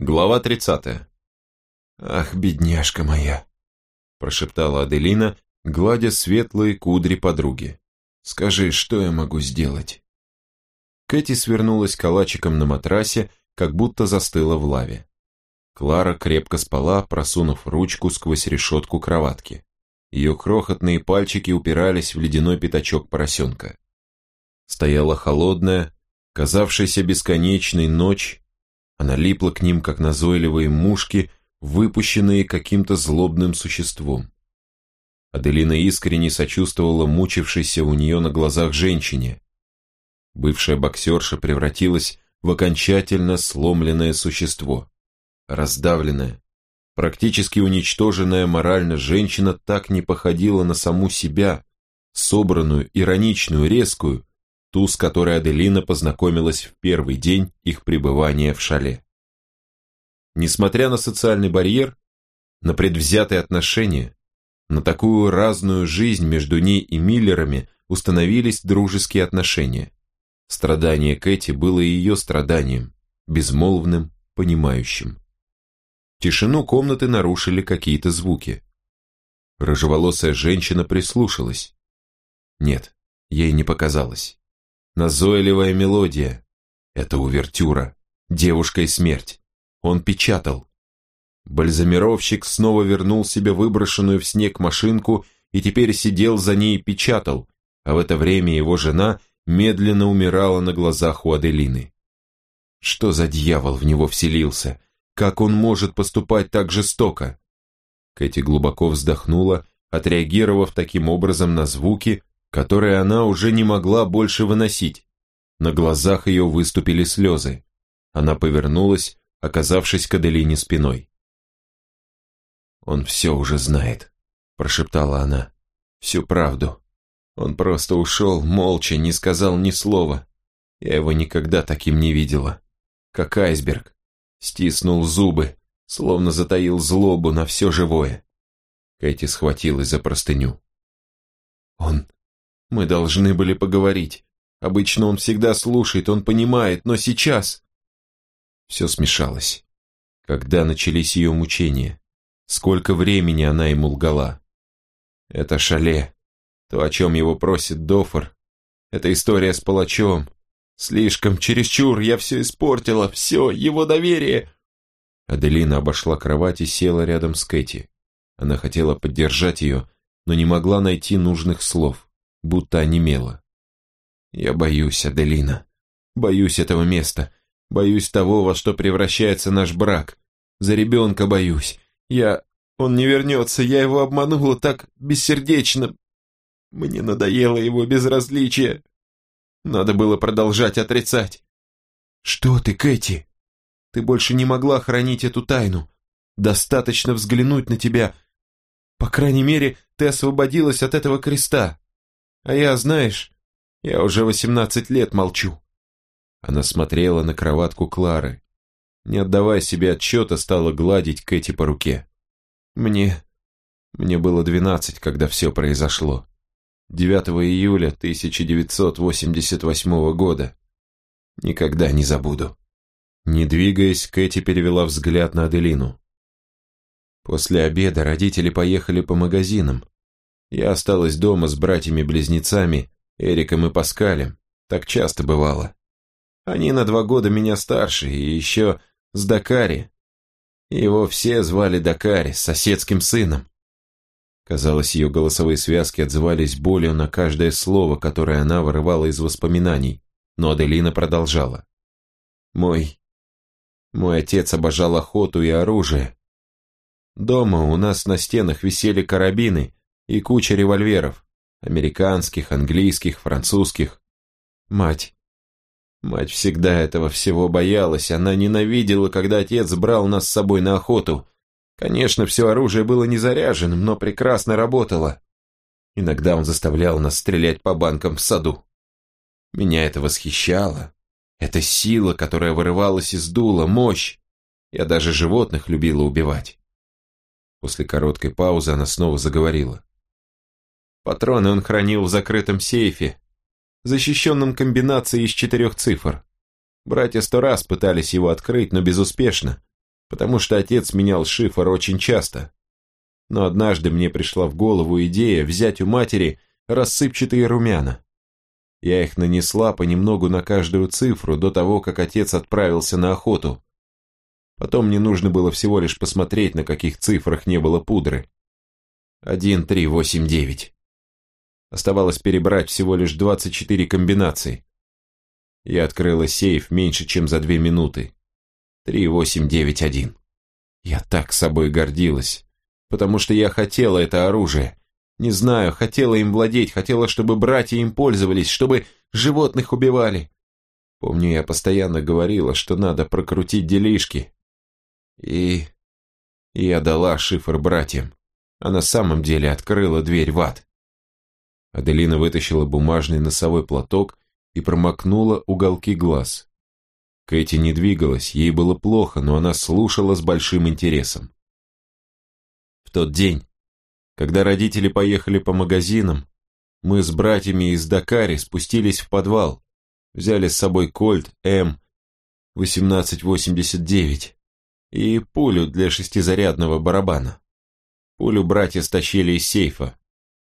Глава 30. «Ах, бедняжка моя!» – прошептала Аделина, гладя светлые кудри подруги. «Скажи, что я могу сделать?» Кэти свернулась калачиком на матрасе, как будто застыла в лаве. Клара крепко спала, просунув ручку сквозь решетку кроватки. Ее крохотные пальчики упирались в ледяной пятачок поросенка. Стояла холодная, казавшаяся бесконечной ночь, она липла к ним, как назойливые мушки, выпущенные каким-то злобным существом. Аделина искренне сочувствовала мучившейся у нее на глазах женщине. Бывшая боксерша превратилась в окончательно сломленное существо. Раздавленная, практически уничтоженная морально женщина так не походила на саму себя, собранную, ироничную, резкую, ту, с которой Аделина познакомилась в первый день их пребывания в шале. Несмотря на социальный барьер, на предвзятые отношения, на такую разную жизнь между ней и Миллерами установились дружеские отношения. Страдание Кэти было ее страданием, безмолвным, понимающим. Тишину комнаты нарушили какие-то звуки. Рыжеволосая женщина прислушалась. Нет, ей не показалось. Назойливая мелодия. Это увертюра. Девушка и смерть. Он печатал. Бальзамировщик снова вернул себе выброшенную в снег машинку и теперь сидел за ней и печатал, а в это время его жена медленно умирала на глазах у Аделины. Что за дьявол в него вселился? Как он может поступать так жестоко? Кэти глубоко вздохнула, отреагировав таким образом на звуки, которые она уже не могла больше выносить. На глазах ее выступили слезы. Она повернулась, оказавшись к Аделине спиной. «Он все уже знает», – прошептала она. «Всю правду. Он просто ушел, молча, не сказал ни слова. Я его никогда таким не видела. Как айсберг. Стиснул зубы, словно затаил злобу на все живое». Кэти схватилась за простыню. «Он мы должны были поговорить. Обычно он всегда слушает, он понимает, но сейчас... Все смешалось. Когда начались ее мучения? Сколько времени она ему лгала? Это шале. То, о чем его просит Дофор. Это история с палачом. Слишком, чересчур, я все испортила, все, его доверие. Аделина обошла кровать и села рядом с Кэти. Она хотела поддержать ее, но не могла найти нужных слов будто онемела. «Я боюсь, Аделина. Боюсь этого места. Боюсь того, во что превращается наш брак. За ребенка боюсь. Я... Он не вернется, я его обманула так бессердечно. Мне надоело его безразличие. Надо было продолжать отрицать. Что ты, Кэти? Ты больше не могла хранить эту тайну. Достаточно взглянуть на тебя. По крайней мере, ты освободилась от этого креста. А я, знаешь, я уже восемнадцать лет молчу. Она смотрела на кроватку Клары. Не отдавая себе отчета, стала гладить Кэти по руке. Мне... Мне было двенадцать, когда все произошло. 9 июля 1988 года. Никогда не забуду. Не двигаясь, Кэти перевела взгляд на Аделину. После обеда родители поехали по магазинам. Я осталась дома с братьями-близнецами, Эриком и Паскалем. Так часто бывало. Они на два года меня старше, и еще с Дакари. Его все звали Дакари, соседским сыном. Казалось, ее голосовые связки отзывались болью на каждое слово, которое она вырывала из воспоминаний, но Аделина продолжала. «Мой... мой отец обожал охоту и оружие. Дома у нас на стенах висели карабины, и куча револьверов. Американских, английских, французских. Мать. Мать всегда этого всего боялась. Она ненавидела, когда отец брал нас с собой на охоту. Конечно, все оружие было не заряженным, но прекрасно работало. Иногда он заставлял нас стрелять по банкам в саду. Меня это восхищало. Это сила, которая вырывалась из дула, мощь. Я даже животных любила убивать. После короткой паузы она снова заговорила. Патроны он хранил в закрытом сейфе, защищенном комбинацией из четырех цифр. Братья сто раз пытались его открыть, но безуспешно. потому что отец менял шифр очень часто. Но однажды мне пришла в голову идея взять у матери рассыпчатые румяна. Я их нанесла понемногу на каждую цифру до того, как отец отправился на охоту. Потом мне нужно было всего лишь посмотреть, на каких цифрах не было пудры. Один, три, восемь, девять. Оставалось перебрать всего лишь двадцать четыре комбинации. Я открыла сейф меньше, чем за две минуты. Три, восемь, девять, один. Я так собой гордилась, потому что я хотела это оружие. Не знаю, хотела им владеть, хотела, чтобы братья им пользовались, чтобы животных убивали. Помню, я постоянно говорила, что надо прокрутить делишки. И... я дала шифр братьям, а на самом деле открыла дверь в ад. Аделина вытащила бумажный носовой платок и промокнула уголки глаз. Кэти не двигалась, ей было плохо, но она слушала с большим интересом. В тот день, когда родители поехали по магазинам, мы с братьями из Дакари спустились в подвал, взяли с собой кольт М-1889 и пулю для шестизарядного барабана. Пулю братья стащили из сейфа.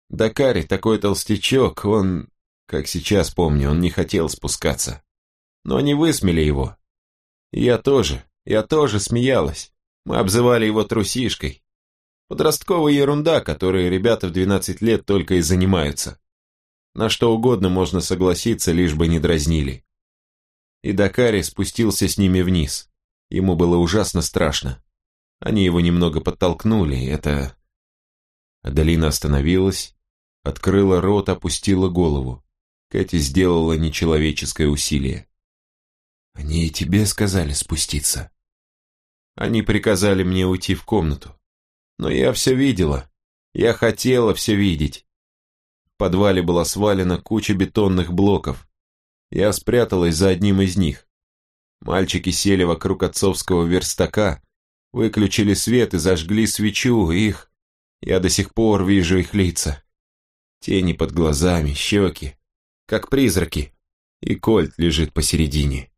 Дакари такой толстячок, он как сейчас помню, он не хотел спускаться. Но они высмели его. я тоже, я тоже смеялась. Мы обзывали его трусишкой. Подростковая ерунда, которой ребята в 12 лет только и занимаются. На что угодно можно согласиться, лишь бы не дразнили. И Дакари спустился с ними вниз. Ему было ужасно страшно. Они его немного подтолкнули, это... Адалина остановилась, открыла рот, опустила голову. Кэти сделала нечеловеческое усилие. «Они и тебе сказали спуститься?» «Они приказали мне уйти в комнату. Но я все видела. Я хотела все видеть. В подвале была свалена куча бетонных блоков. Я спряталась за одним из них. Мальчики сели вокруг отцовского верстака, выключили свет и зажгли свечу, их... Я до сих пор вижу их лица. Тени под глазами, щеки, как призраки, и кольт лежит посередине.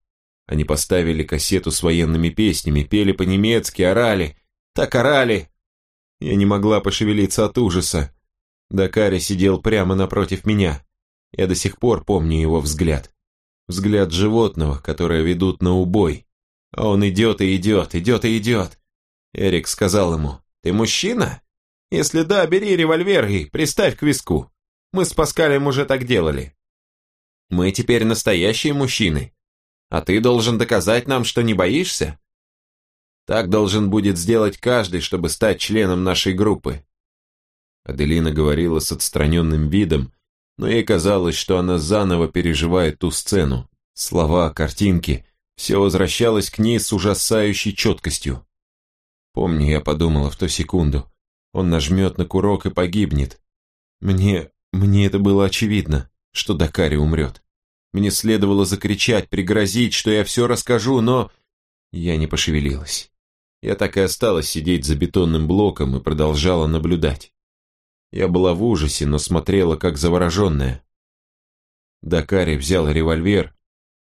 Они поставили кассету с военными песнями, пели по-немецки, орали, так орали. Я не могла пошевелиться от ужаса. Дакари сидел прямо напротив меня. Я до сих пор помню его взгляд. Взгляд животного, которое ведут на убой. А он идет и идет, идет и идет. Эрик сказал ему, «Ты мужчина? Если да, бери револьвер и приставь к виску. Мы с Паскалем уже так делали. Мы теперь настоящие мужчины. А ты должен доказать нам, что не боишься? Так должен будет сделать каждый, чтобы стать членом нашей группы. Аделина говорила с отстраненным видом, но ей казалось, что она заново переживает ту сцену. Слова, картинки, все возвращалось к ней с ужасающей четкостью. Помню, я подумала в ту секунду, он нажмет на курок и погибнет. Мне, мне это было очевидно что Дакари умрет. Мне следовало закричать, пригрозить, что я все расскажу, но... Я не пошевелилась. Я так и осталась сидеть за бетонным блоком и продолжала наблюдать. Я была в ужасе, но смотрела как завороженная. Дакари взял револьвер,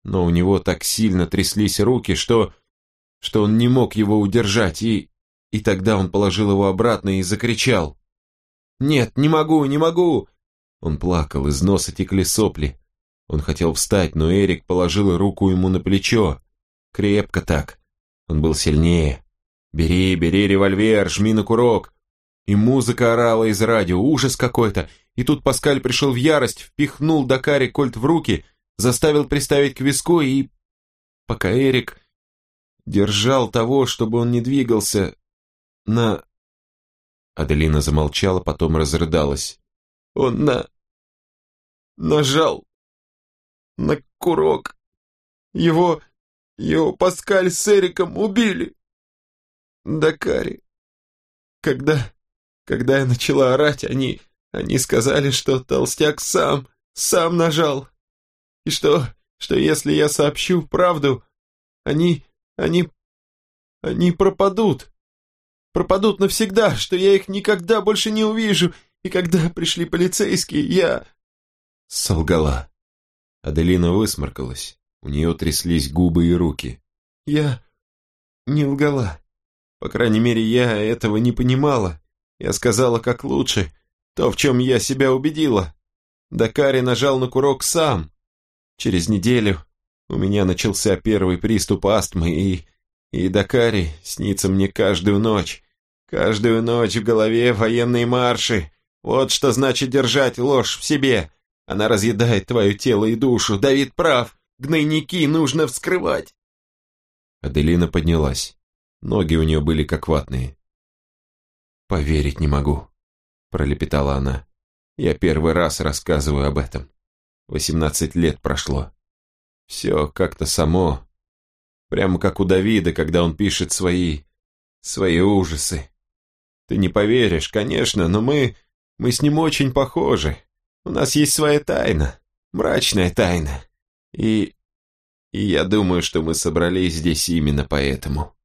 но у него так сильно тряслись руки, что... что он не мог его удержать, и... И тогда он положил его обратно и закричал. «Нет, не могу, не могу! Он плакал, из носа текли сопли. Он хотел встать, но Эрик положил руку ему на плечо. Крепко так. Он был сильнее. «Бери, бери револьвер, жми на курок!» И музыка орала из радио, ужас какой-то. И тут Паскаль пришел в ярость, впихнул Дакари кольт в руки, заставил приставить к виску и... Пока Эрик держал того, чтобы он не двигался, на... Аделина замолчала, потом разрыдалась. Он на нажал на курок. Его, его Паскаль с Эриком убили. Дакари. Когда, когда я начала орать, они, они сказали, что толстяк сам, сам нажал. И что, что если я сообщу правду, они, они, они пропадут. Пропадут навсегда, что я их никогда больше не увижу, и когда пришли полицейские, я солгала. Аделина высморкалась, у нее тряслись губы и руки. «Я не лгала. По крайней мере, я этого не понимала. Я сказала, как лучше, то, в чем я себя убедила. Дакари нажал на курок сам. Через неделю у меня начался первый приступ астмы, и... И Дакари снится мне каждую ночь. Каждую ночь в голове военные марши. Вот что значит держать ложь в себе. Она разъедает твое тело и душу. Давид прав. Гнойники нужно вскрывать. Аделина поднялась. Ноги у нее были как ватные. «Поверить не могу», — пролепетала она. «Я первый раз рассказываю об этом. Восемнадцать лет прошло. Все как-то само. Прямо как у Давида, когда он пишет свои... свои ужасы. Ты не поверишь, конечно, но мы... мы с ним очень похожи. У нас есть своя тайна, мрачная тайна. И... и я думаю, что мы собрались здесь именно поэтому.